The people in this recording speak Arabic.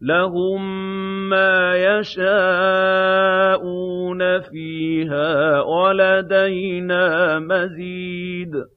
لَهُم مَّا يَشَاءُونَ فِيهَا ۖ وَلَدَيْنَا مَزِيدٌ.